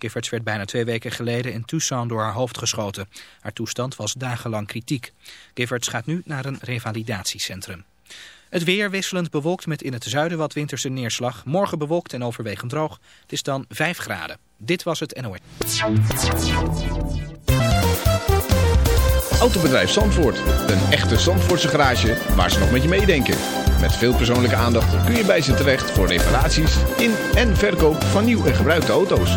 Giffords werd bijna twee weken geleden in Tucson door haar hoofd geschoten. Haar toestand was dagenlang kritiek. Giffords gaat nu naar een revalidatiecentrum. Het weer wisselend bewolkt met in het zuiden wat winterse neerslag. Morgen bewolkt en overwegend droog. Het is dan 5 graden. Dit was het NOS. Autobedrijf Zandvoort. Een echte Zandvoortse garage waar ze nog met je meedenken. Met veel persoonlijke aandacht kun je bij ze terecht voor reparaties in en verkoop van nieuw en gebruikte auto's.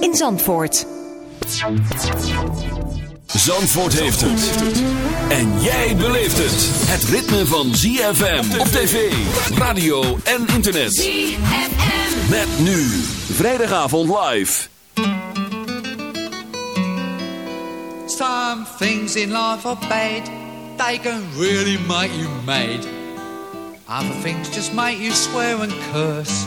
in Zandvoort. Zandvoort heeft het. En jij beleeft het. Het ritme van ZFM op tv, radio en internet. ZFM. Met nu. Vrijdagavond live. Some things in life are bad, they can really make you mad. Other things just make you swear and curse.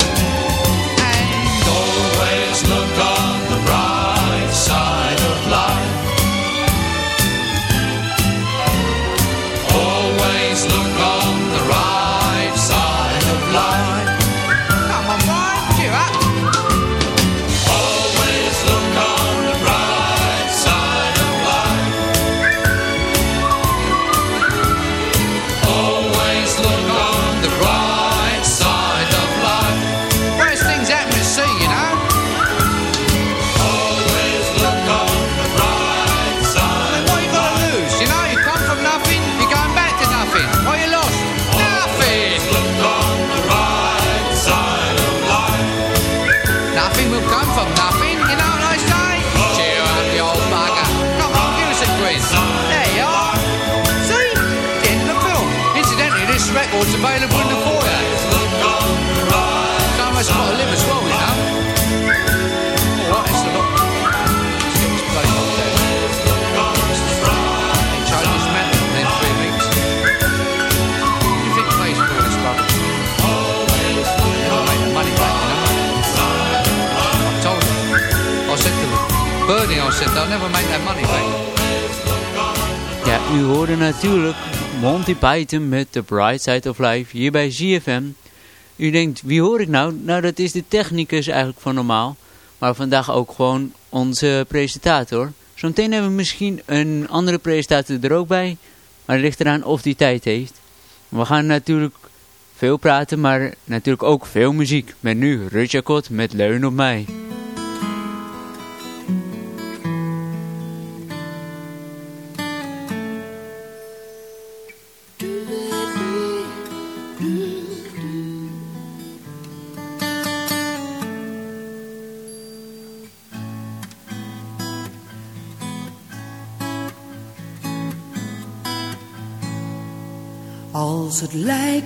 Never make that money back. Ja, u hoorde natuurlijk Monty Python met The Bright Side of Life hier bij ZFM. U denkt, wie hoor ik nou? Nou, dat is de technicus eigenlijk van normaal. Maar vandaag ook gewoon onze presentator. Zometeen hebben we misschien een andere presentator er ook bij. Maar het ligt eraan of die tijd heeft. We gaan natuurlijk veel praten, maar natuurlijk ook veel muziek. Met nu Rutja Kot met Leun op mij.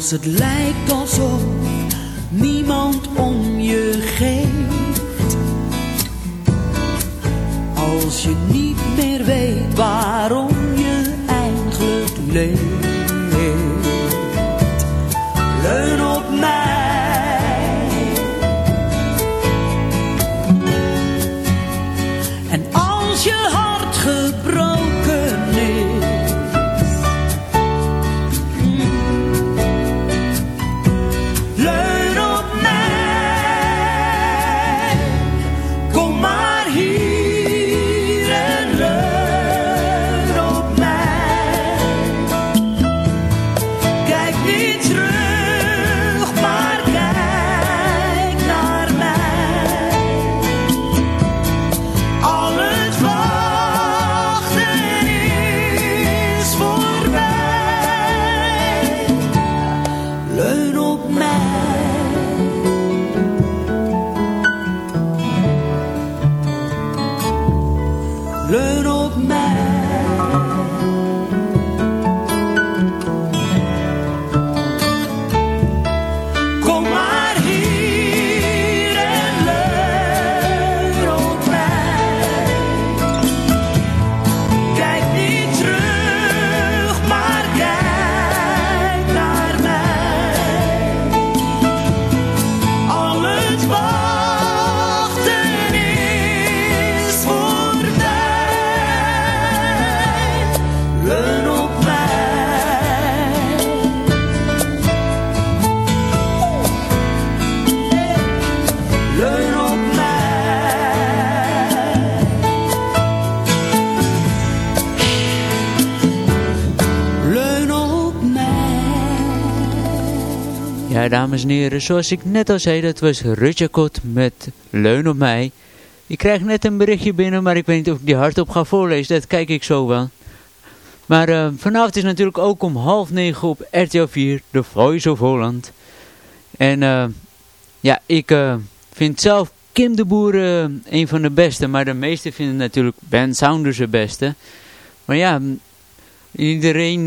Als het lijkt alsof niemand om je geeft. Als je niet dames en heren, zoals ik net al zei, dat was Rutja Kot met Leun op mij. Ik krijg net een berichtje binnen, maar ik weet niet of ik die hardop ga voorlezen. Dat kijk ik zo wel. Maar eh, vanavond is natuurlijk ook om half negen op RTL 4, The Voice of Holland. En eh, ja, ik eh, vind zelf Kim de Boer een van de beste, maar de meesten vinden natuurlijk Ben Saunders de beste. Maar ja, iedereen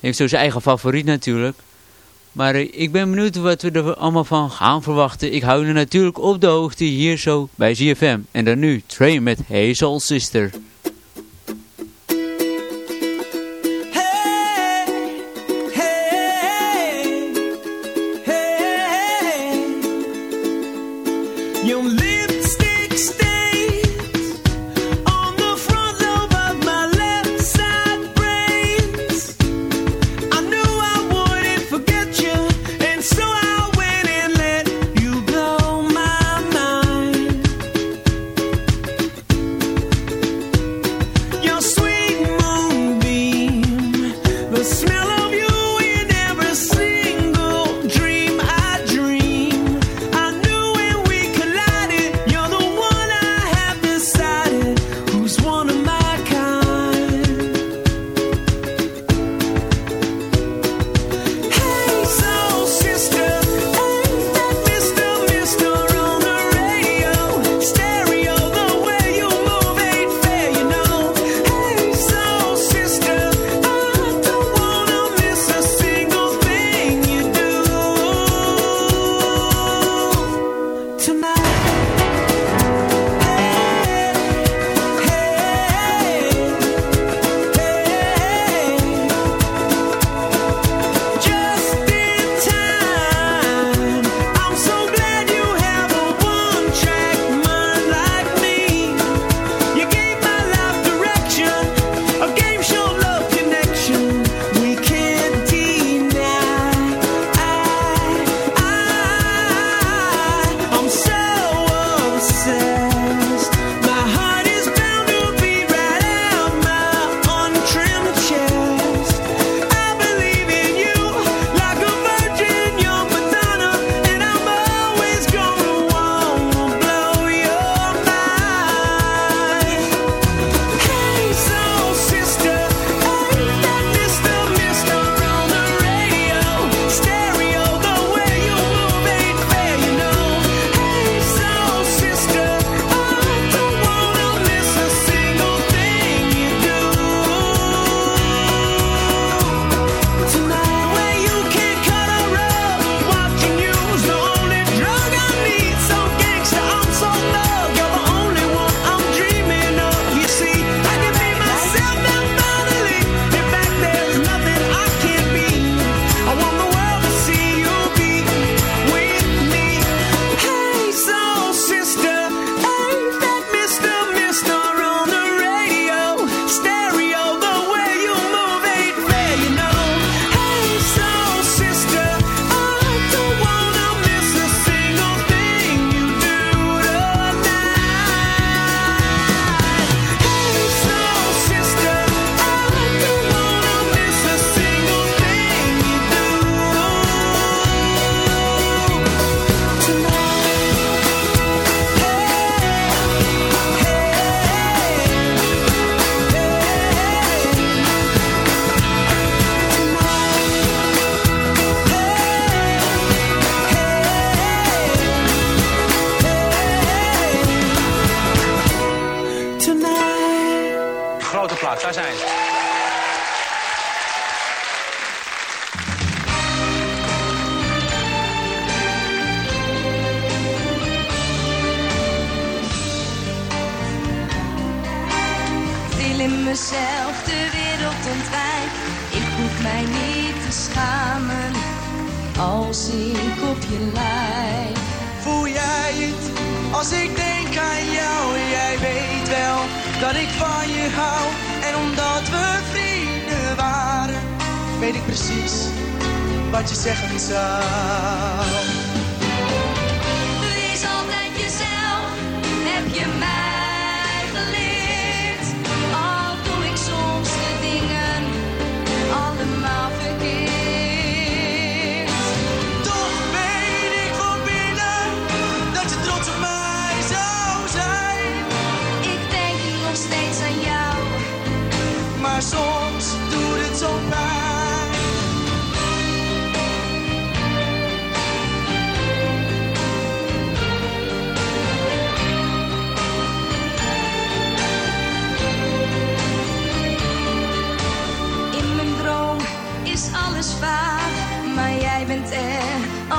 heeft zo zijn eigen favoriet natuurlijk. Maar eh, ik ben benieuwd wat we er allemaal van gaan verwachten. Ik hou er natuurlijk op de hoogte hier zo bij ZFM. En dan nu Train met Soul Sister.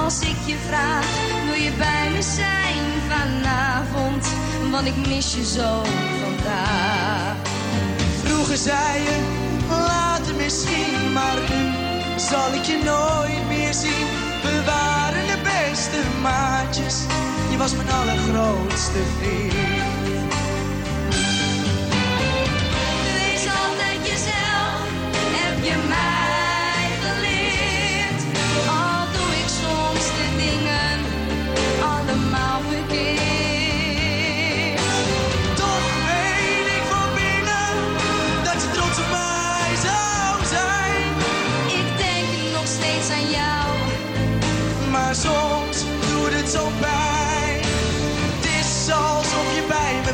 als ik je vraag, wil je bij me zijn vanavond? Want ik mis je zo vandaag. Vroeger zei je, later misschien, maar nu zal ik je nooit meer zien. We waren de beste maatjes, je was mijn allergrootste vriend. Wees altijd jezelf, heb je mij.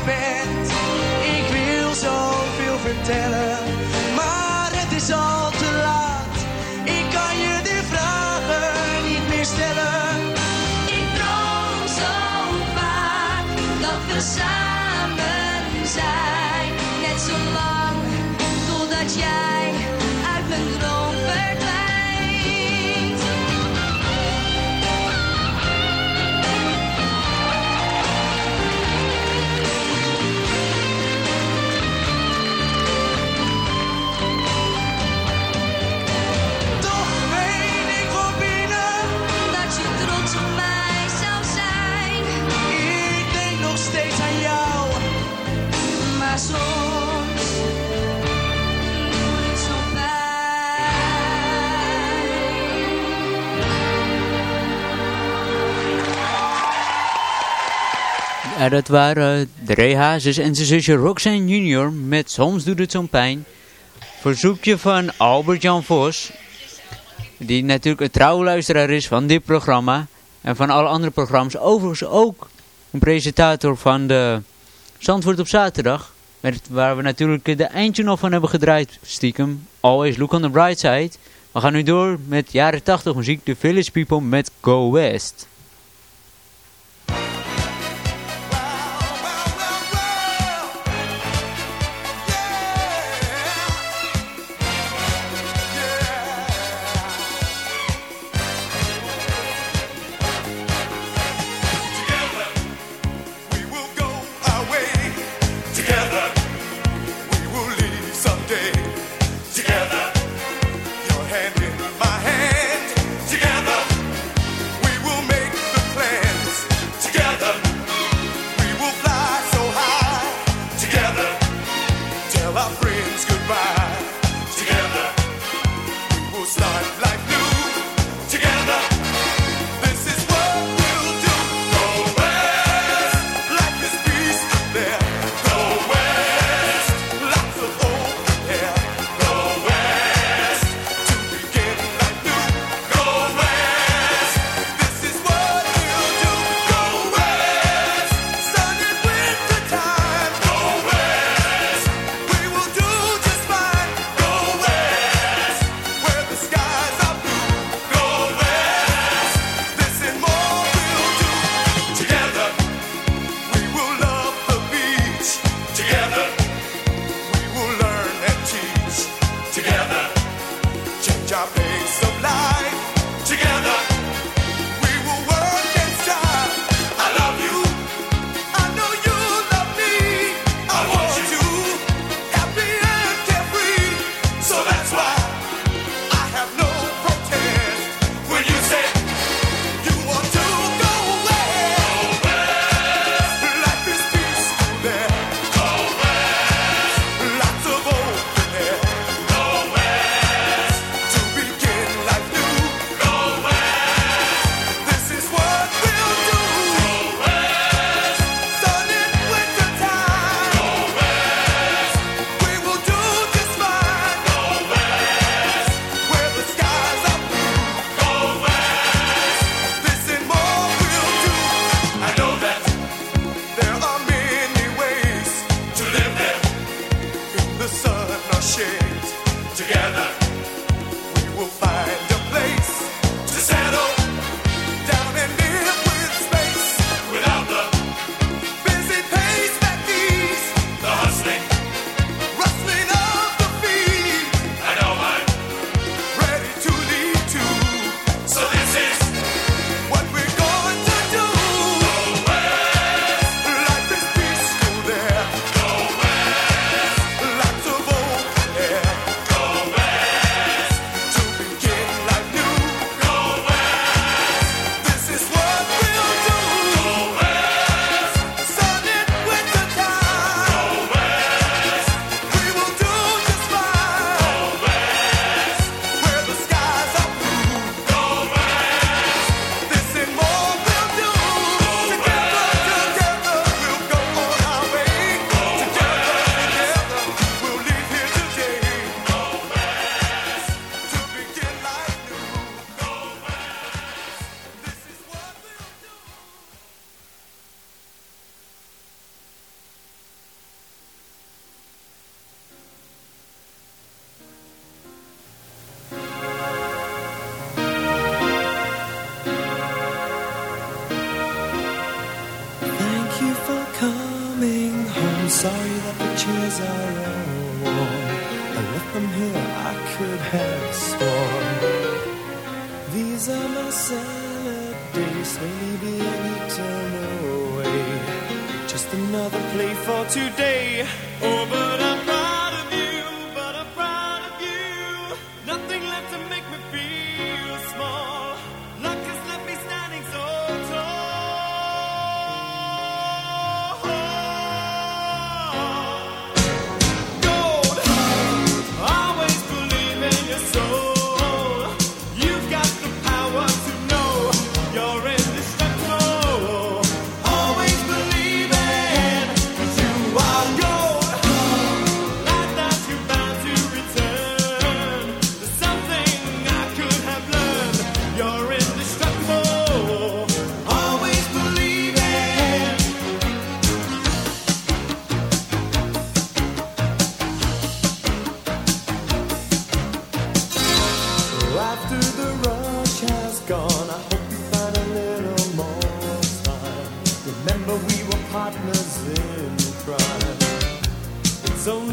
bent. Ik wil zoveel vertellen. En dat waren de Hazes en zijn zusje Roxanne Junior met Soms doet het zo'n pijn. Verzoekje van Albert-Jan Vos, die natuurlijk een trouwe luisteraar is van dit programma. En van alle andere programma's. Overigens ook een presentator van de Zandvoort op zaterdag. Waar we natuurlijk de eindje nog van hebben gedraaid, stiekem. Always look on the bright side. We gaan nu door met jaren 80 muziek, The Village People met Go West.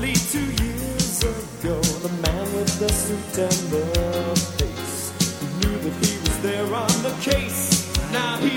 Only two years ago, the man with the suit and the face who knew that he was there on the case. Now he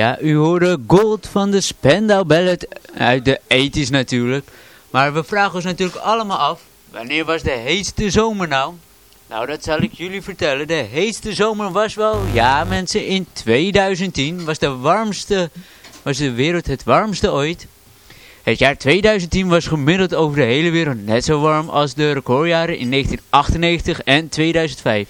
Ja, u hoorde Gold van de Spandau Ballet uit de 80s natuurlijk. Maar we vragen ons natuurlijk allemaal af, wanneer was de heetste zomer nou? Nou, dat zal ik jullie vertellen. De heetste zomer was wel, ja mensen, in 2010 was de warmste, was de wereld het warmste ooit. Het jaar 2010 was gemiddeld over de hele wereld net zo warm als de recordjaren in 1998 en 2005.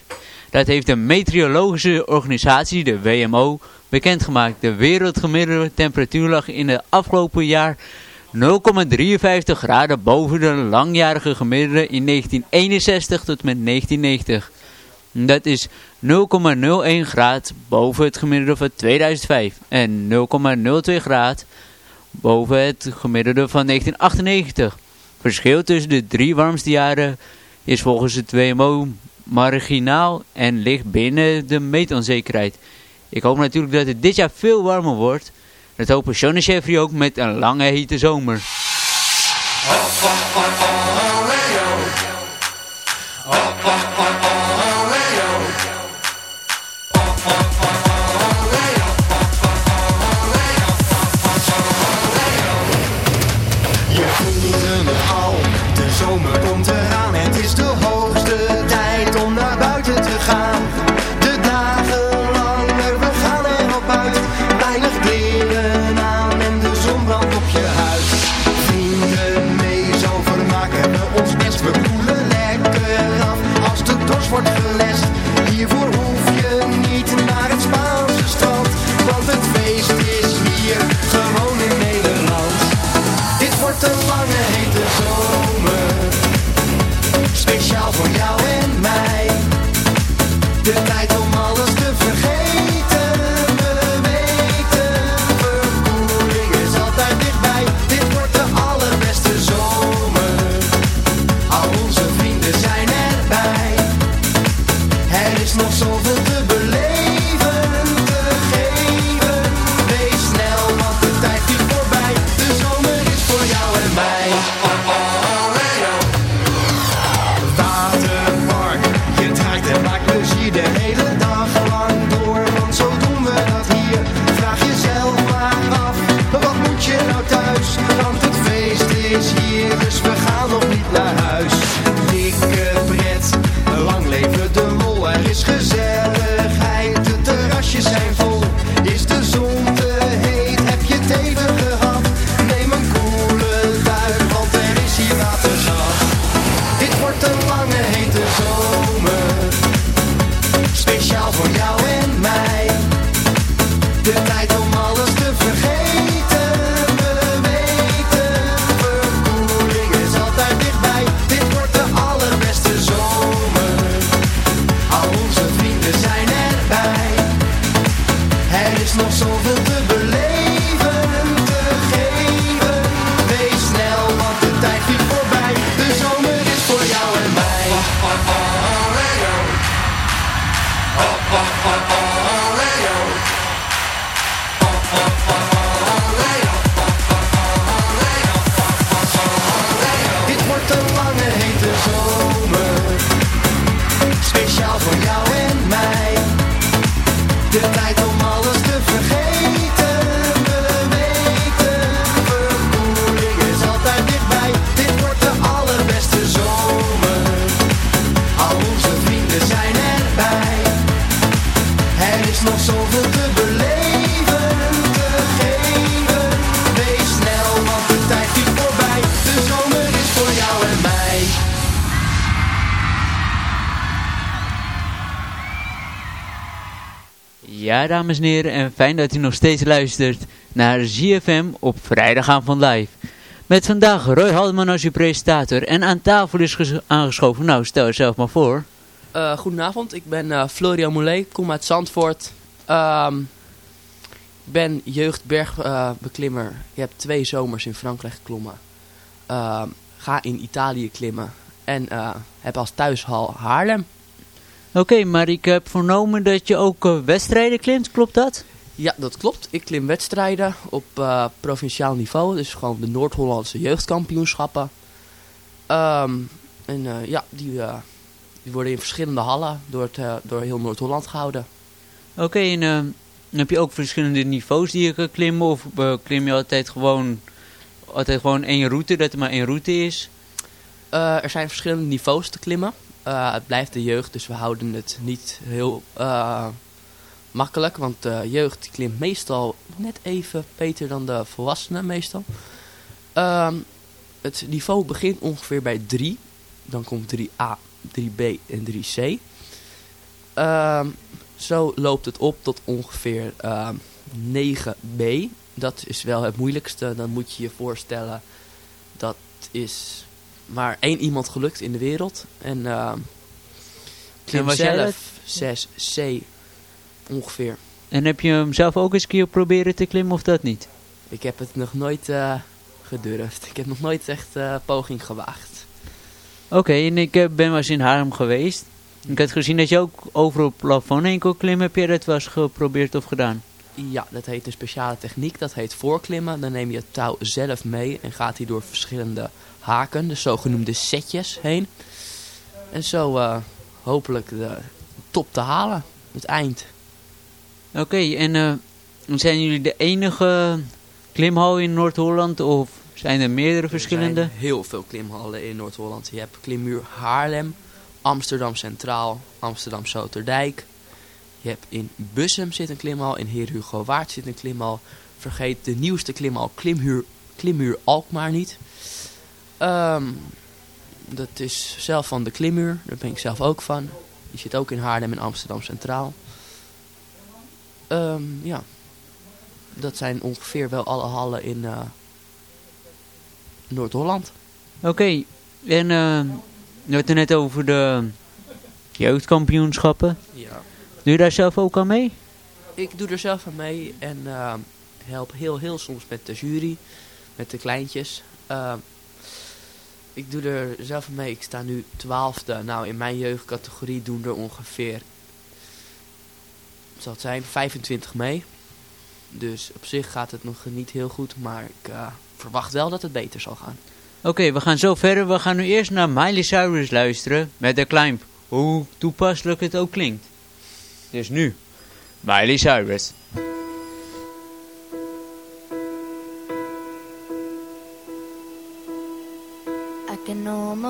Dat heeft de meteorologische organisatie, de WMO, bekendgemaakt. De wereldgemiddelde temperatuur lag in het afgelopen jaar 0,53 graden boven de langjarige gemiddelde in 1961 tot met 1990. Dat is 0,01 graad boven het gemiddelde van 2005 en 0,02 graad boven het gemiddelde van 1998. Verschil tussen de drie warmste jaren is volgens het WMO marginaal en ligt binnen de meetonzekerheid. Ik hoop natuurlijk dat het dit jaar veel warmer wordt. Dat hopen Sean en ook met een lange hete zomer. Maakt plezier dames en heren, en fijn dat u nog steeds luistert naar ZFM op vrijdagavond live. Met vandaag Roy Haldeman als uw presentator en aan tafel is ges- aangeschoven. Nou, stel jezelf maar voor. Eh, goedenavond, ik ben eh, Florian Moulet, kom uit Zandvoort. Ehm, ben jeugdbergbeklimmer. ik heb twee zomers in Frankrijk geklommen. Ehm, ga in Italië klimmen. En eh, heb als thuishal Haarlem. Oké, maar ik heb vernomen dat je ook eh, wedstrijden klimt, klopt dat? Ja, dat klopt. Ik klim wedstrijden op eh, provinciaal niveau. Dus gewoon de Noord-Hollandse jeugdkampioenschappen. Ehm, en eh, ja, die, die worden in verschillende hallen door, het, door heel Noord-Holland gehouden. Oké, en eh, heb je ook verschillende niveaus die je kan klimmen? Of klim je altijd gewoon, altijd gewoon één route, dat er maar één route is? Er zijn verschillende niveaus te klimmen. Eh, het blijft de jeugd, dus we houden het niet heel eh, makkelijk. Want de jeugd klimt meestal net even beter dan de volwassenen meestal. Ehm, het niveau begint ongeveer bij 3. Dan komt 3A, 3B en 3C. Ehm, zo loopt het op tot ongeveer ehm, 9B. Dat is wel het moeilijkste. Dan moet je je voorstellen dat is maar één iemand gelukt in de wereld. En ehm klim zelf 6C ongeveer. En heb je hem zelf ook eens een keer proberen te klimmen of dat niet? Ik heb het nog nooit eh, gedurfd. Ik heb nog nooit echt eh, poging gewaagd. Oké, en ik eh, ben wel eens in Haarlem geweest. Ik had gezien dat je ook over op het plafond heen kon klimmen. Heb je dat wel eens geprobeerd of gedaan? Ja, dat heet een speciale techniek. Dat heet voorklimmen. Dan neem je het touw zelf mee en gaat hij door verschillende haken, de zogenoemde setjes, heen. En zo eh, hopelijk de top te halen, het eind. Oké, en eh, zijn jullie de enige klimhal in Noord-Holland of zijn er meerdere verschillende? Er zijn heel veel klimhallen in Noord-Holland. Je hebt Klimmuur Haarlem, Amsterdam Centraal, Amsterdam Zoterdijk. Je hebt in Bussum zit een klimhal, in Heer Hugo Waard zit een klimhal. Vergeet de nieuwste klimhal Klimmuur, Klimmuur Alkmaar niet. Ehm, dat is zelf van de Klimmuur, daar ben ik zelf ook van. Die zit ook in Haarlem en Amsterdam Centraal. Ehm, ja, dat zijn ongeveer wel alle hallen in eh, Noord-Holland. Oké, en eh je had het net over de jeugdkampioenschappen. Ja. Doe je daar zelf ook aan mee? Ik doe er zelf aan mee en eh, help heel, heel soms met de jury, met de kleintjes. Ik doe er zelf mee. Ik sta nu twaalfde. Nou, in mijn jeugdcategorie doen er ongeveer, zal het zijn, 25 mee. Dus op zich gaat het nog niet heel goed, maar ik eh, verwacht wel dat het beter zal gaan. Oké, we gaan zo verder. We gaan nu eerst naar Miley Cyrus luisteren met de Climb. Hoe toepasselijk het ook klinkt. Dus nu, Miley Cyrus.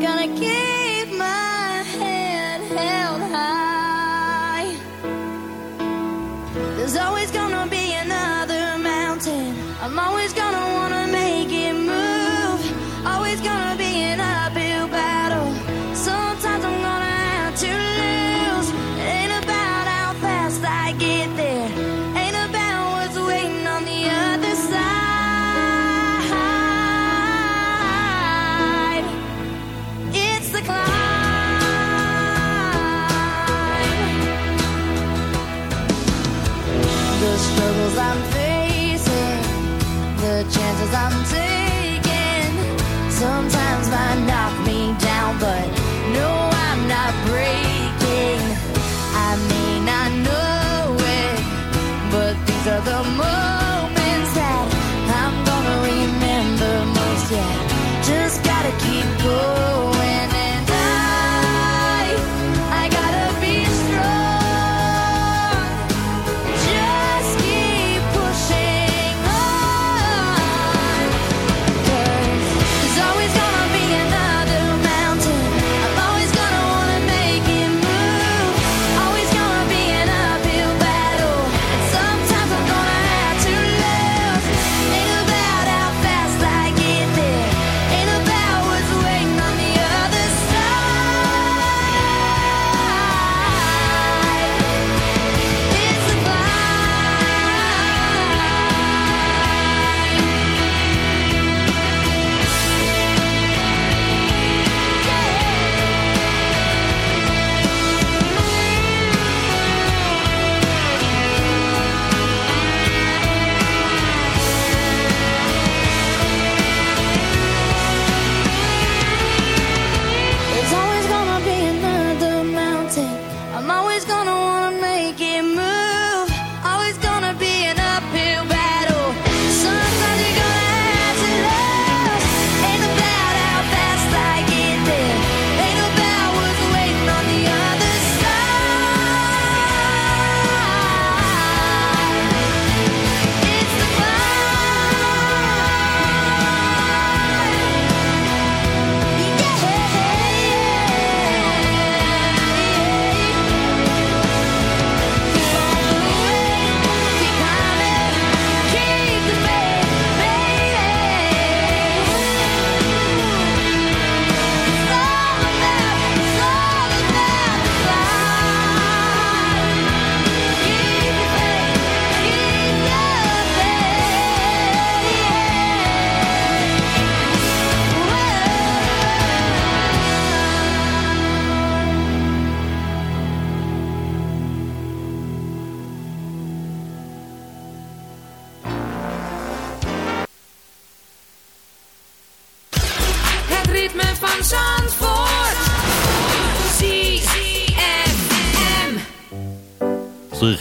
gonna keep.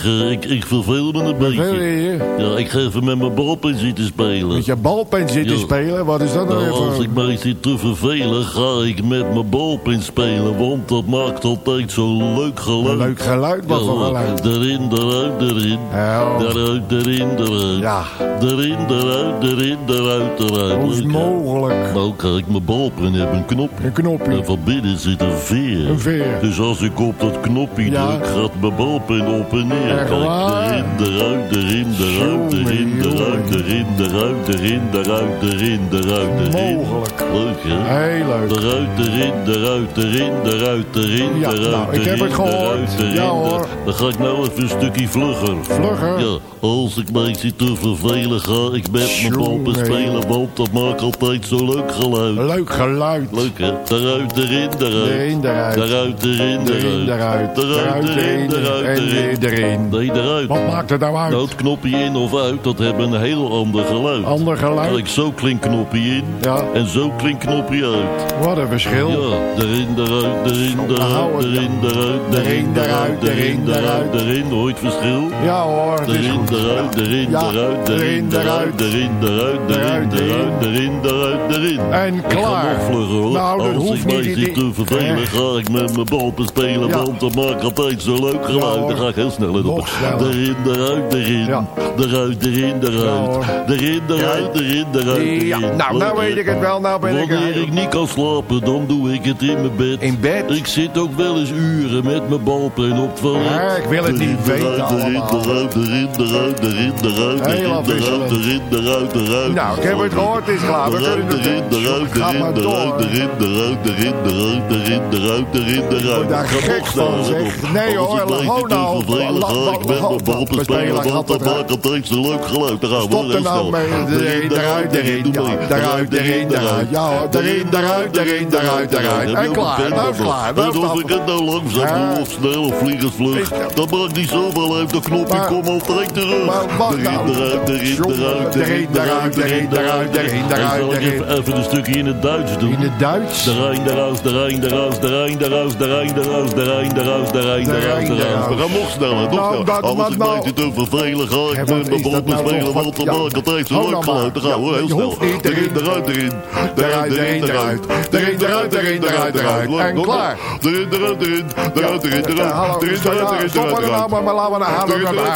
Ik, ik verveel me een beetje. Ja, ik ga even met mijn balpen zitten spelen. Met je balpen zitten Ja. spelen? Wat is dat nou Nou, als ik mij zit te vervelen, ga ik met mijn balpen spelen. Want dat maakt altijd zo'n leuk geluid. Een leuk geluid? Wat voor geluid? Erin, eruit, erin. Eruit, erin, eruit. Ja. Erin, eruit, erin, eruit, eruit. Hoe is mogelijk? Nou, kijk, mijn balpen hebben een knop. Een knopje. En van binnen zit een veer. Een veer. Dus als ik op dat knopje Ja. druk, gaat mijn balpen op en neer. Kijk, erin, eruit, erin, eruit, erin, eruit, erin, eruit, erin, eruit, erin, eruit, erin. Mogelijk. Leuk, hè? Heel leuk. Eruit, erin, eruit, erin, eruit, erin, eruit, nou, ik heb erin, het gehoord. eruit, erin, Ja, hoor. eruit. Dan ga ik nou even een stukje vlugger. Vlugger? Ja, als ik mij zit te vervelen, ga ik met mijn Jongen. spelen, want dat maakt altijd zo'n leuk geluid. Leuk geluid. Leuk, hè? Eruit, erin, eruit. Erin, eruit. Eruit, erin, Erin, eruit. eruit. Eruit, erin, eruit, weer erin. Nee, eruit. Wat maakt het nou uit? Nou, het knopje in of uit, dat hebben een heel ander geluid. Ander geluid? Kijk, zo klinkt knopje in Ja. en zo klinkt knopje uit. Wat een verschil. Ja, erin, eruit, erin, eruit, erin, eruit, erin, eruit, erin, eruit, erin. Hoor verschil? Ja hoor, Erin, eruit, erin, eruit, erin, eruit, erin, eruit, erin, Eruit, erin, eruit, erin. En Ik ga klaar. nog vlugger hoor. Nou, Als ik mij zit te vervelen, ga ik met mijn balpen spelen, Ja. want dat maakt altijd zo leuk geluid. Dan ga ik heel snel in op. Erin, eruit, erin. Eruit, erin, eruit, erin, eruit, erin, eruit, Ja, nou, nou weet ik het wel. Nou ben ik Wanneer er. ik niet kan slapen, dan doe ik het in mijn bed. In bed? Ik zit ook wel eens uren met mijn balpen op het toilet. Ja, ik wil het niet weten allemaal. Eruit, erin, eruit, erin, eruit, erin, eruit, erin, eruit, eruit. Nou, ik heb het gehoord, het is klaar. We kunnen erin, eruit, erin, eruit, erin, eruit, erin, eruit, erin, eruit, erin, eruit. daar gek van, zeg. Nee, hoor, te nou. ik la- mijn balpen spelen, want zo'n leuk geluid. Dan gaan we Stop er nou mee. Erin, eruit, erin. Ja, eruit, erin, eruit. Ja hoor, erin, eruit, erin, eruit, eruit. En klaar, nou klaar. Nou En of ik het nou langzaam of snel of vliegensvlug, dat maakt niet zoveel uit. De knopje komt altijd terug. Erin, nou? eruit, erin, eruit, erin, eruit, erin, eruit, erin, eruit, even, een stukje in het Duits doen? In het Duits? De Rijn, de Raus, de Rijn, de Raus, de Rijn, de Raus, de Rijn, de Raus, de Rijn, de Raus, de Rijn, de De Raus, Rijn, de de Raus. We gaan nog sneller, nog sneller. Anders nou? mij te vervelen, ga ik Wat is dat nou Ja. maakt het echt zo Hou leuk nou maar. geluid. Dan gaan we heel snel. Erin, erin. eruit, erin. Eruit, erin, eruit. Erin, eruit, erin, eruit, eruit. En klaar. Erin, eruit, erin. Eruit, erin, eruit. Erin, eruit, erin, er eruit, nou eruit. maar, maar laten we nou houden. Erin, eruit,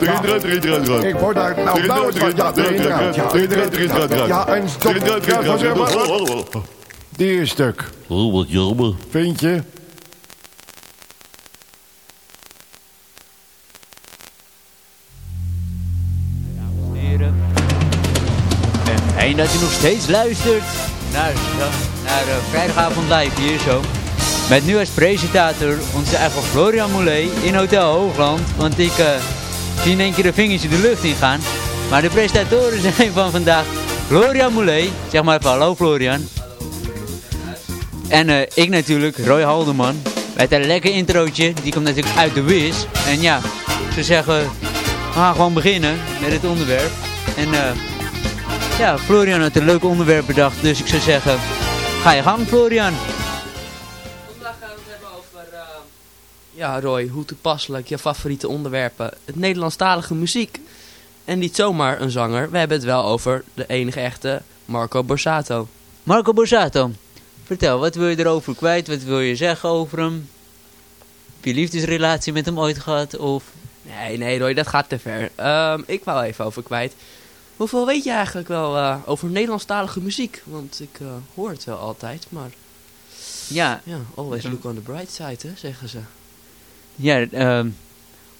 erin, eruit, erin, eruit. Ik word daar, nou, nou is het, ja, erin, erin, eruit. Ja, erin, eruit, erin, eruit, eruit. Ja, en stop. Erin, eruit, erin, Ja, eruit, zeg maar. eruit. Die is stuk. Oh, wat jammer. Vind je? Dat u nog steeds luistert naar, naar uh, Vrijdagavond Live hier zo. Met nu als presentator onze eigen Florian Moulet in Hotel Hoogland. Want ik uh, zie in één keer een vingertje de lucht ingaan. Maar de presentatoren zijn van vandaag Florian Moulet. Zeg maar even hallo Florian. En uh, ik natuurlijk, Roy Haldeman. Met een lekker introotje. Die komt natuurlijk uit de Wiz. En ja, ze zeggen, we gaan gewoon beginnen met het onderwerp. En uh, ja, Florian had een leuk onderwerp bedacht. Dus ik zou zeggen, ga je gang Florian. Vandaag gaan we het hebben over... Uh, ja Roy, hoe toepasselijk je favoriete onderwerpen. Het Nederlandstalige muziek. En niet zomaar een zanger. We hebben het wel over de enige echte Marco Borsato. Marco Borsato. Vertel, wat wil je erover kwijt? Wat wil je zeggen over hem? Heb je liefdesrelatie met hem ooit gehad? Of... Nee, nee Roy, dat gaat te ver. Um, ik wou even over kwijt. Hoeveel weet je eigenlijk wel uh, over Nederlandstalige muziek? Want ik uh, hoor het wel altijd, maar... Ja. Ja, always look on the bright side, hè, zeggen ze. Ja, um,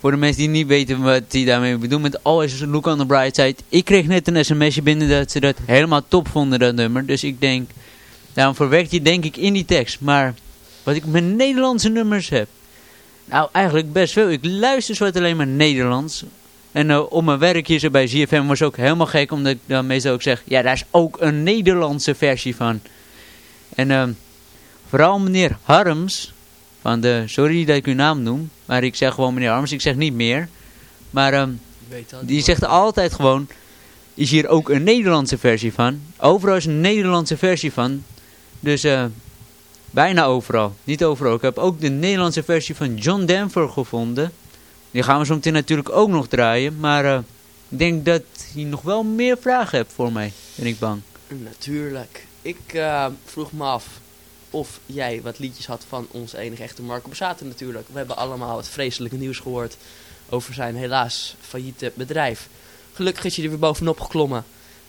voor de mensen die niet weten wat hij daarmee bedoelt met always look on the bright side. Ik kreeg net een sms'je binnen dat ze dat helemaal top vonden, dat nummer. Dus ik denk, daarom verwerkt hij denk ik in die tekst. Maar wat ik met Nederlandse nummers heb... Nou, eigenlijk best veel. Ik luister zo alleen maar Nederlands. En uh, op mijn werk hier zo bij ZFM was ook helemaal gek, omdat ik dan meestal ook zeg... Ja, daar is ook een Nederlandse versie van. En uh, vooral meneer Harms, van de... Sorry dat ik uw naam noem, maar ik zeg gewoon meneer Harms, ik zeg niet meer. Maar uh, die zegt altijd gewoon... is hier ook een Nederlandse versie van. Overal is een Nederlandse versie van. Dus eh, bijna overal. Niet overal. Ik heb ook de Nederlandse versie van John Denver gevonden. Die gaan we zo meteen natuurlijk ook nog draaien. Maar eh, ik denk dat je nog wel meer vragen hebt voor mij. Ben ik bang. Natuurlijk. Ik eh, vroeg me af of jij wat liedjes had van onze enige echte Marco Borsato natuurlijk. We hebben allemaal het vreselijke nieuws gehoord over zijn helaas failliete bedrijf. Gelukkig is hij er weer bovenop geklommen,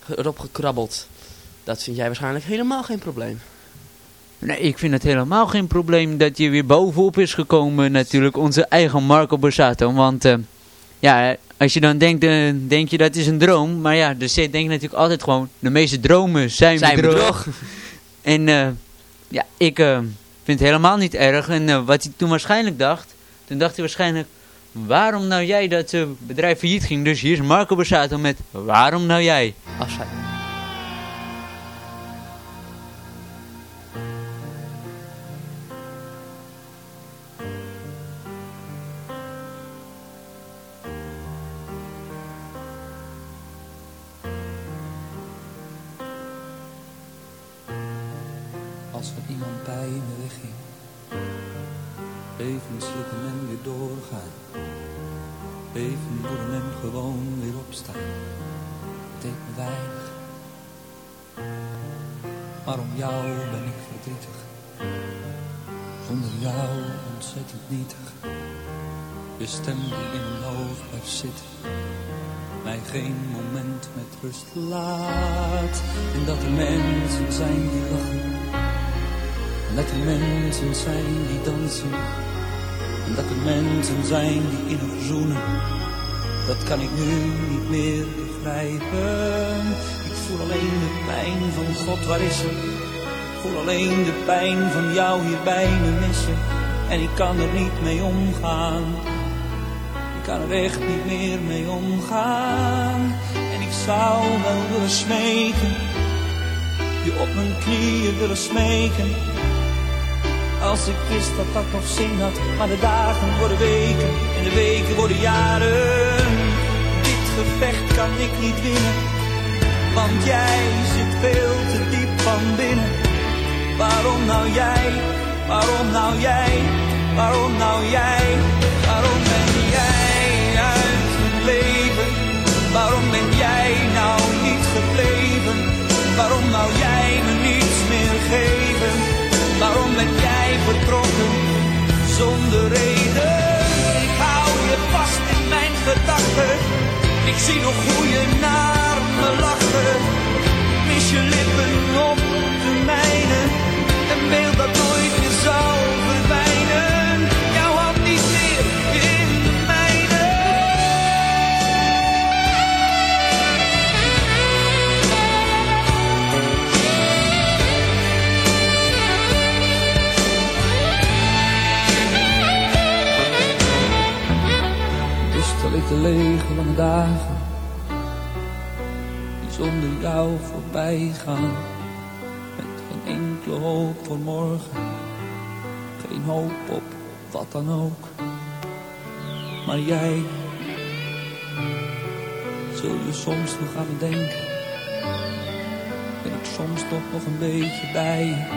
ge- erop gekrabbeld. Dat vind jij waarschijnlijk helemaal geen probleem. Nee, ik vind het helemaal geen probleem dat je weer bovenop is gekomen natuurlijk. Onze eigen Marco Borsato. Want eh, ja, als je dan denkt, eh, denk je dat is een droom. Maar ja, de zit denkt natuurlijk altijd gewoon, de meeste dromen zijn, Zijn bedrog. bedrog. en eh, ja, ik vind het helemaal niet erg. En wat hij toen waarschijnlijk dacht, toen dacht hij waarschijnlijk... Waarom nou jij dat bedrijf failliet ging? Dus hier is Marco Borsato met Waarom nou jij? Afscheid. Als er iemand bij me wegging. Even slikken en weer doorgaan. Even worden en gewoon weer opstaan. Het deed me weinig. Maar om jou ben ik verdrietig. Zonder jou ontzettend nietig. Je stem die in mijn hoofd blijft zitten. Mij geen moment met rust laat. En dat er mensen zijn die lachen. Dat er mensen zijn die dansen. En dat er mensen zijn die innig zoenen. Dat kan ik nu niet meer begrijpen. Ik voel alleen de pijn van God, waar is ze? Ik voel alleen de pijn van jou hier bij me missen. En ik kan er niet mee omgaan. Ik kan er echt niet meer mee omgaan. En ik zou wel willen smeken. Je op mijn knieën willen smeken. Als ik wist dat dat nog zin had. Maar de dagen worden weken en de weken worden jaren. Dit gevecht kan ik niet winnen. Want jij zit veel te diep van binnen. Waarom nou jij? Waarom nou jij? Waarom nou jij? Waarom ben jij uit het leven? Waarom ben jij nou niet gebleven? Waarom nou jij me niets meer geven? Waarom ben jij vertrokken zonder reden? Ik hou je vast in mijn gedachten. Ik zie nog hoe je naar me lachte. Mis je lippen voorbij gaan. Met geen enkele hoop voor morgen, geen hoop op wat dan ook. Maar jij, zul je soms nog aan me denken? Ben ik soms toch nog een beetje bij?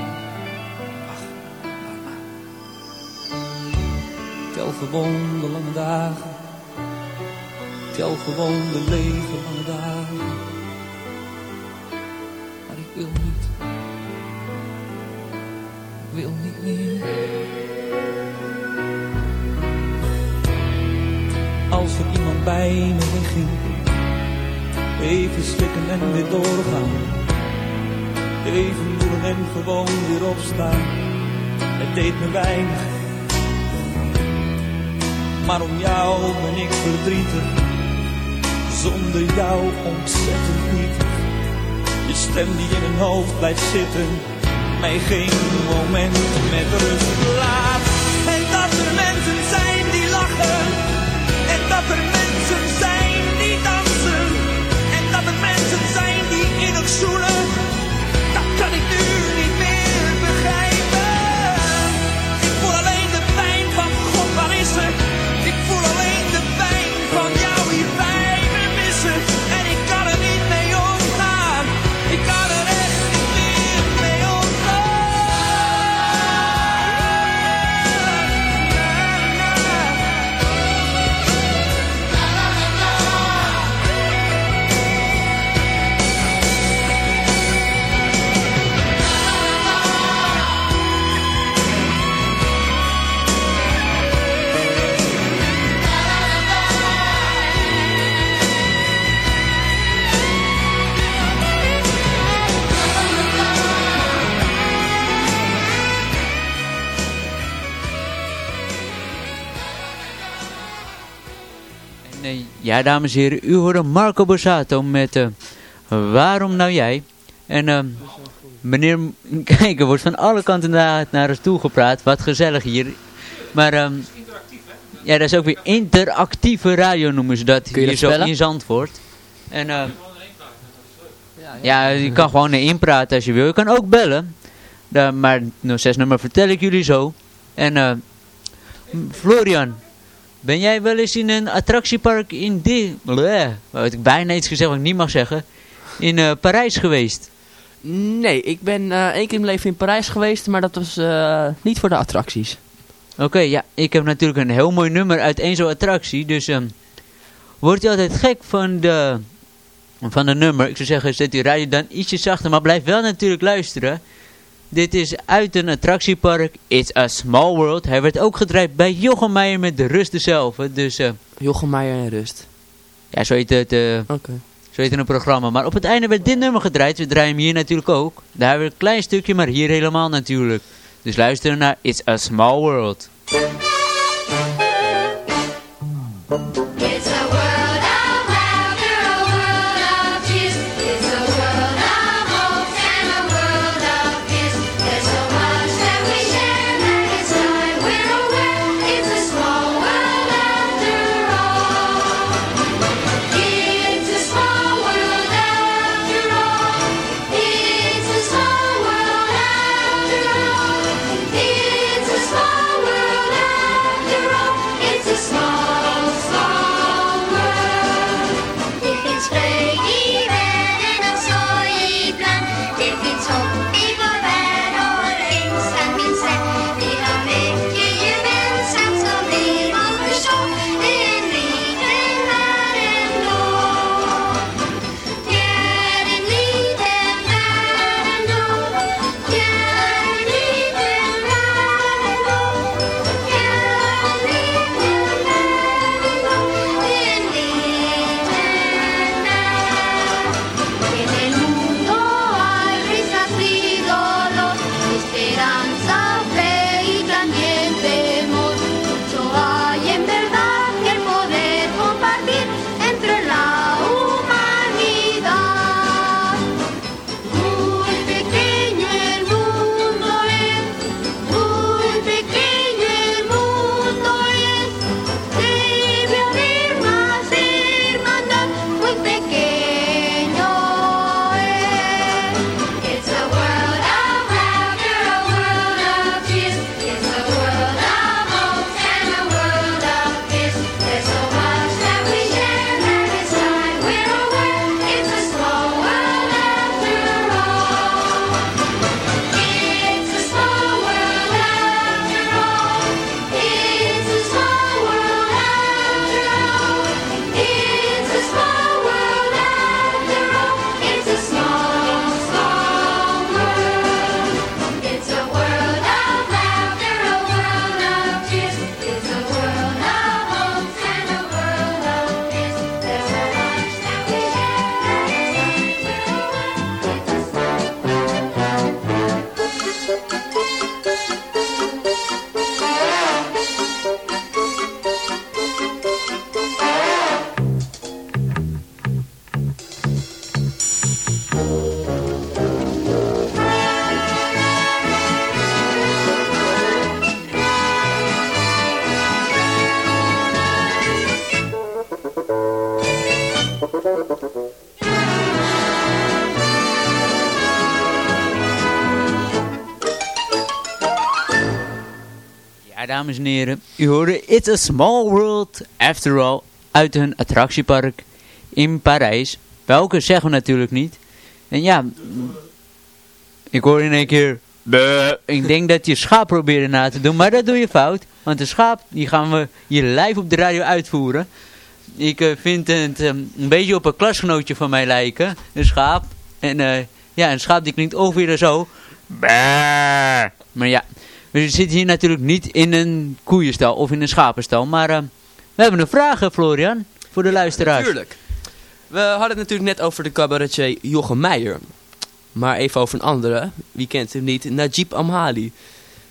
Ach. Tel gewoon de lange dagen. Tel gewoon de lege lange dagen. Bij me. Even slikken en weer doorgaan. Even voelen en gewoon weer opstaan. Het deed me weinig. Maar om jou ben ik verdrietig. Zonder jou ontzettend niet. Je stem die in mijn hoofd blijft zitten. Mij geen moment met rust laat. En dat er mensen zijn die lachen. Die innig zoenen. Ja, dames en heren, u hoorde Marco Borsato met eh, Waarom nou jij? En ehm, meneer, kijk, er wordt van alle kanten naar, naar ons toe gepraat. Wat gezellig hier. Maar ehm, ja, dat is ook weer interactieve radio noemen ze dat Kun je hier dat zo in Zandvoort. En ehm, ja, je kan gewoon erin praten als je wil. Je kan ook bellen. Da- maar 06 nummer vertel ik jullie zo. En Florian, ben jij wel eens in een attractiepark in die... Bleh, wat ik bijna iets gezegd wat ik niet mag zeggen. In eh, Parijs geweest? Nee, ik ben eh één keer in mijn leven in Parijs geweest, maar dat was eh, niet voor de attracties. Oké, ja, ik heb natuurlijk een heel mooi nummer uit één zo'n attractie. Dus ehm wordt je altijd gek van de, van de nummer. Ik zou zeggen, zet die radio dan ietsje zachter, maar blijf wel natuurlijk luisteren. Dit is uit een attractiepark, It's a Small World. Hij werd ook gedraaid bij Jochem Meijer met de rust dezelfde. Dus, eh Jochem Meijer en Rust. ja, zo heet het... eh. Zo heet het een programma. Maar op het einde werd dit nummer gedraaid. We draaien hem hier natuurlijk ook. Daar hebben we een klein stukje, maar hier helemaal natuurlijk. Dus luister naar It's a Small World. Dames en heren. U hoorde It's a Small World After All uit een attractiepark in Parijs. Welke zeggen we natuurlijk niet. En ja, ik hoor in één keer... Ik denk dat je schaap probeerde na te doen, maar dat doe je fout. Want de schaap, die gaan we hier live op de radio uitvoeren. Ik eh, vind het ehm, een beetje op een klasgenootje van mij lijken. Een schaap. En eh, ja, een schaap die klinkt ongeveer zo. Maar ja, we zitten hier natuurlijk niet in een koeienstal of in een schapenstal. Maar eh, we hebben een vraag, eh, Florian, voor de luisteraars. Natuurlijk. We hadden het natuurlijk net over de cabaretier Jochem Meijer. Maar even over een andere. Wie kent hem niet? Najib Amhali.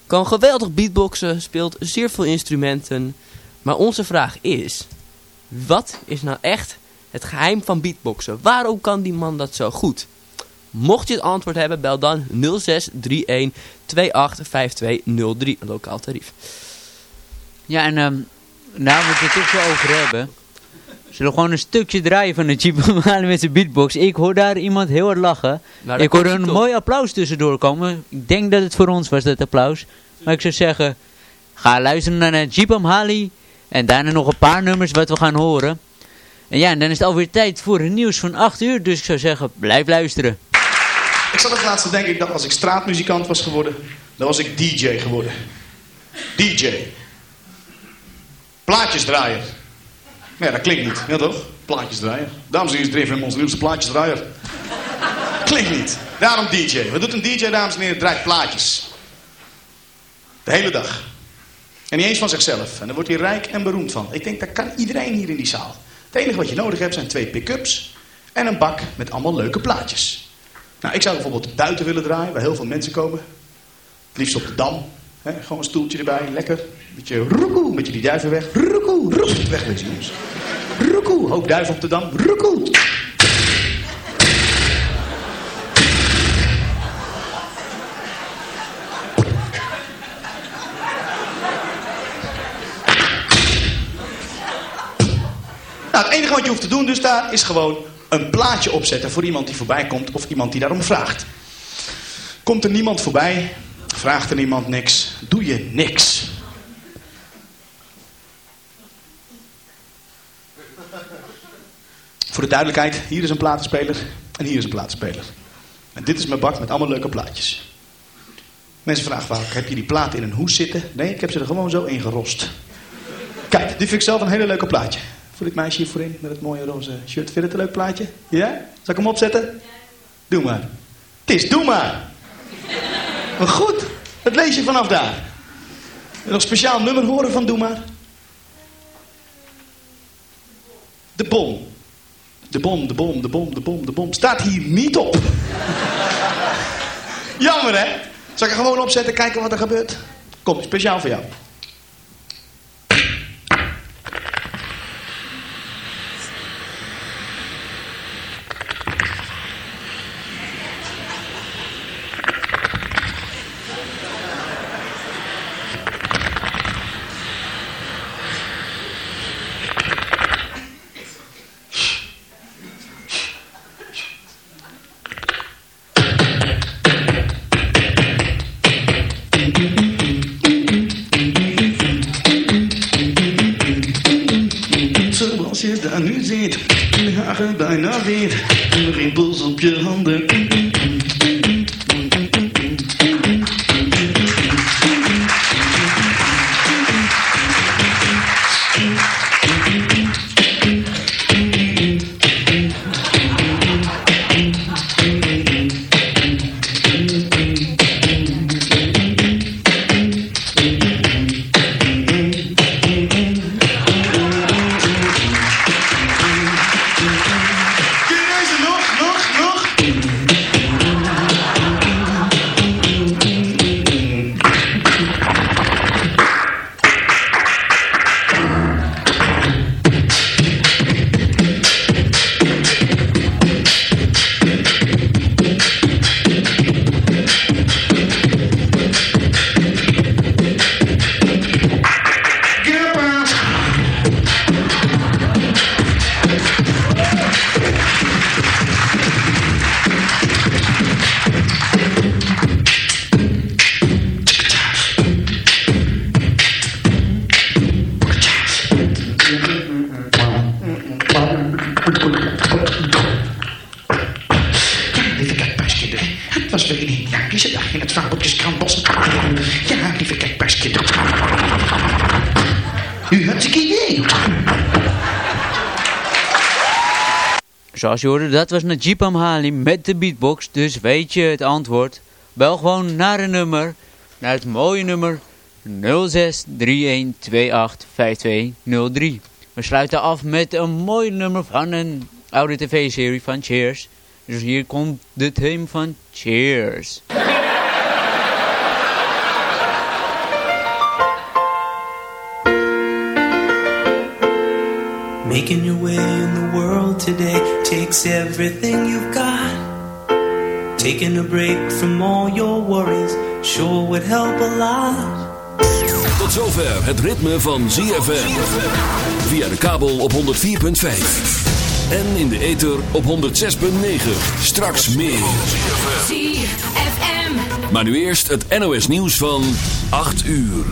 Kan geweldig beatboxen, speelt zeer veel instrumenten. Maar onze vraag is... Wat is nou echt het geheim van beatboxen? Waarom kan die man dat zo goed? Mocht je het antwoord hebben, bel dan 0631 285203, een lokaal tarief. Ja, en ehm nou we het toch zo over hebben. Zullen we gewoon een stukje draaien van de Jeep met zijn beatbox. Ik hoor daar iemand heel hard lachen. Nou, ik hoor een mooi applaus tussendoor komen. Ik denk dat het voor ons was, dat applaus. Maar ik zou zeggen, ga luisteren naar Jeep Amhali. En daarna nog een paar nummers wat we gaan horen. En ja, en dan is het alweer tijd voor het nieuws van 8 uur. Dus ik zou zeggen, blijf luisteren. Ik zat het laatst te denken, ik als ik straatmuzikant was geworden, dan was ik DJ geworden. DJ. Plaatjesdraaier. Ja, dat klinkt niet. Ja toch? Plaatjesdraaier. Dames en heren, is Dre ons nieuwste plaatjesdraaier. Klinkt niet. Daarom DJ. Wat doet een DJ, dames en heren? Draait plaatjes. De hele dag. En niet eens van zichzelf. En daar wordt hij rijk en beroemd van. Ik denk, dat kan iedereen hier in die zaal. Het enige wat je nodig hebt zijn twee pick-ups en een bak met allemaal leuke plaatjes. Nou, ik zou bijvoorbeeld buiten willen draaien, waar heel veel mensen komen. Het liefst op de Dam. Gewoon een stoeltje erbij, lekker. Beetje roekoe, beetje die duiven weg. Roekoe, roekoe. Wegwezen, jongens. Roekoe, hoop duiven op de Dam. Roekoe. Nou, het enige wat je hoeft te doen dus daar is gewoon een plaatje opzetten voor iemand die voorbij komt of iemand die daarom vraagt. Komt er niemand voorbij, vraagt er niemand niks, doe je niks. Voor de duidelijkheid, hier is een platenspeler en hier is een platenspeler. En dit is mijn bak met allemaal leuke plaatjes. Mensen vragen vaak, heb je die plaat in een hoes zitten? Nee, ik heb ze er gewoon zo in gerost. Kijk, dit vind ik zelf een hele leuke plaatje. Voor dit meisje hier voorin met het mooie roze shirt. Vind je het een leuk plaatje? Ja? Zal ik hem opzetten? Doe maar. Het is, doe maar. Goed, dat lees je vanaf daar. Nog speciaal nummer horen van Doe maar. De bom. De bom, de bom, de bom, de bom, de bom. Staat hier niet op. Jammer hè? Zal ik er gewoon opzetten, kijken wat er gebeurt? Kom, speciaal voor jou. Zoals dat was Najib Amhali met de beatbox. Dus weet je het antwoord. Bel gewoon naar een nummer. Naar het mooie nummer 0631285203. We sluiten af met een mooi nummer van een oude tv-serie van Cheers. Dus hier komt de theme van Cheers. Making your way in the takes everything you've got. Taking a break from all your worries sure would help a lot. Tot zover het ritme van ZFM. Via de kabel op 104.5. En in de ether op 106.9. Straks meer. ZFM. Maar nu eerst het NOS nieuws van 8 uur.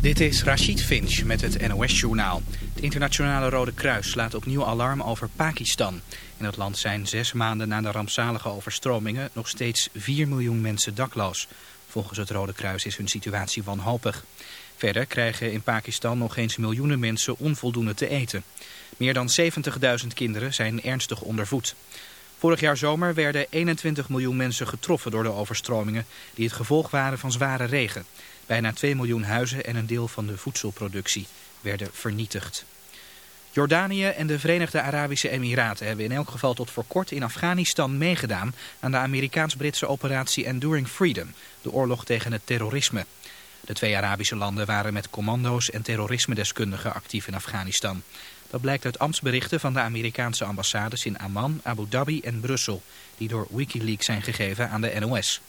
Dit is Rachid Finch met het NOS-journaal. Het internationale Rode Kruis slaat opnieuw alarm over Pakistan. In het land zijn zes maanden na de rampzalige overstromingen nog steeds 4 miljoen mensen dakloos. Volgens het Rode Kruis is hun situatie wanhopig. Verder krijgen in Pakistan nog eens miljoenen mensen onvoldoende te eten. Meer dan 70.000 kinderen zijn ernstig ondervoed. Vorig jaar zomer werden 21 miljoen mensen getroffen door de overstromingen... die het gevolg waren van zware regen. Bijna 2 miljoen huizen en een deel van de voedselproductie werden vernietigd. Jordanië en de Verenigde Arabische Emiraten hebben in elk geval tot voor kort in Afghanistan meegedaan aan de Amerikaans-Britse operatie Enduring Freedom, de oorlog tegen het terrorisme. De twee Arabische landen waren met commando's en terrorisme-deskundigen actief in Afghanistan. Dat blijkt uit ambtsberichten van de Amerikaanse ambassades in Amman, Abu Dhabi en Brussel, die door Wikileaks zijn gegeven aan de NOS.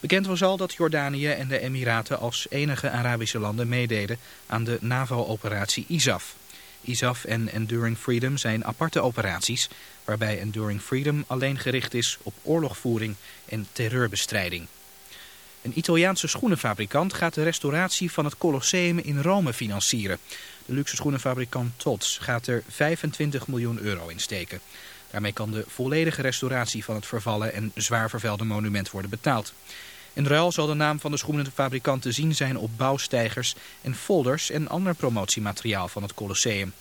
Bekend was al dat Jordanië en de Emiraten als enige Arabische landen meededen aan de NAVO-operatie ISAF. ISAF en Enduring Freedom zijn aparte operaties, waarbij Enduring Freedom alleen gericht is op oorlogvoering en terreurbestrijding. Een Italiaanse schoenenfabrikant gaat de restauratie van het Colosseum in Rome financieren. De luxe schoenenfabrikant Tots gaat er 25 miljoen euro in steken. Daarmee kan de volledige restauratie van het vervallen en zwaar vervuilde monument worden betaald. In ruil zal de naam van de schoenenfabrikant te zien zijn op bouwstijgers en folders en ander promotiemateriaal van het Colosseum.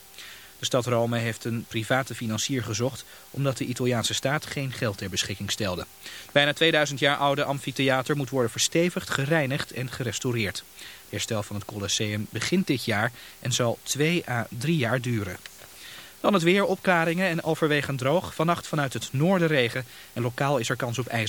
De stad Rome heeft een private financier gezocht omdat de Italiaanse staat geen geld ter beschikking stelde. Het bijna 2000 jaar oude amfitheater moet worden verstevigd, gereinigd en gerestaureerd. Herstel van het Colosseum begint dit jaar en zal 2 à 3 jaar duren. Dan het weer, opklaringen en overwegend droog. Vannacht vanuit het noorden regen en lokaal is er kans op ijzer.